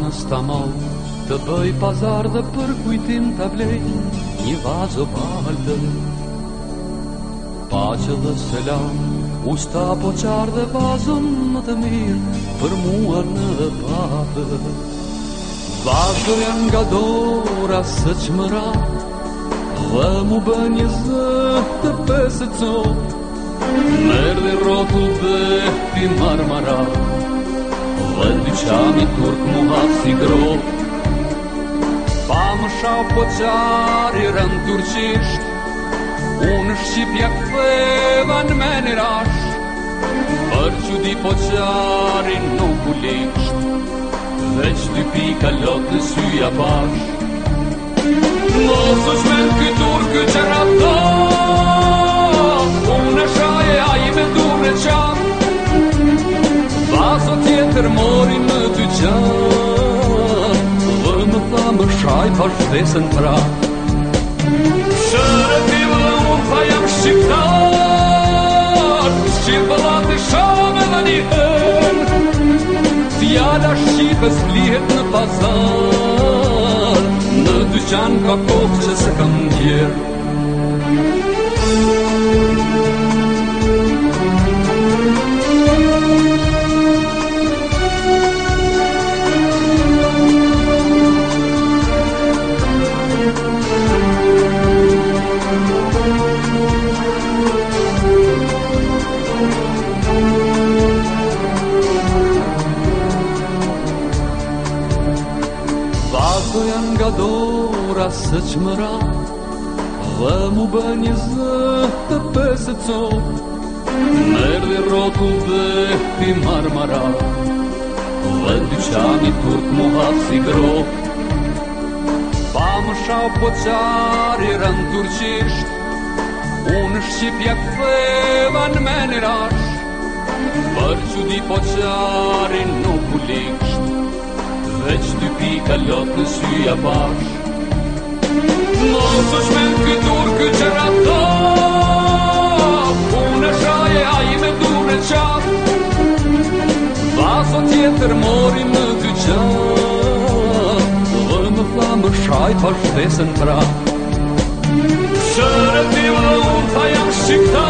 në stamon Të bëj pazar dhe për kujtim të blej Një vazo balde Pace dhe selam Usta po qar dhe vazon më të mirë Për mua në dhe pate Vazo janë nga dora së që më ra Dhe mu bë një zë të pesë të co Merdi rotu dhe Qani kur të muha si grob Pa më shau po qari rënd turqisht Unë është Shqipja këtheva në meni rash Për që di po qari nuk u lisht Dhe që dy pika ka lotë në syja bash Mosë është me këtur këtë që rapdo Unë është shaj e me dure qatë Vazë o tjetër morin ty qa Vërë më tha më shaj pa shvesën pra Shërë t'i vërë unë tha jam shqiptar Shqipë latë i shame dhe një her Fjala shqipës lihet në pazar Në dyqan ka kohë që se kam djerë Vazdo janë nga dora së që më ra Dhe mu bë një zë të pesë co rotu dhe ti marmara Dhe ty qani turk mu hapë si gro Pa më shau po qari rënë turqisht Unë shqipja këtheva në meni rash Për që di po qari nuk u likë veç dy pika lot në syja bash Mos o shmen këtë ur kë që rato Unë shaj e a i me dure në qat Vaso tjetër mori në dy qat Dhe më fla më shajt pa shtesën pra Shërët i vë unë ta janë shikta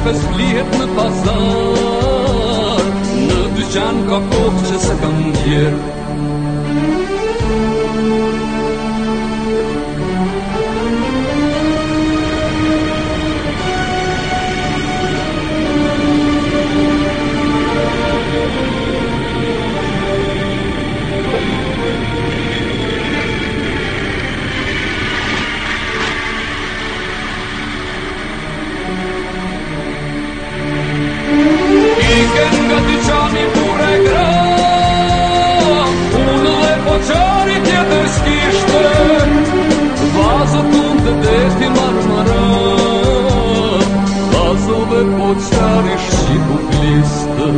Shqipës flihet në pazar Në dy qanë ka kohë që se kam djerë шаришь и буклиста.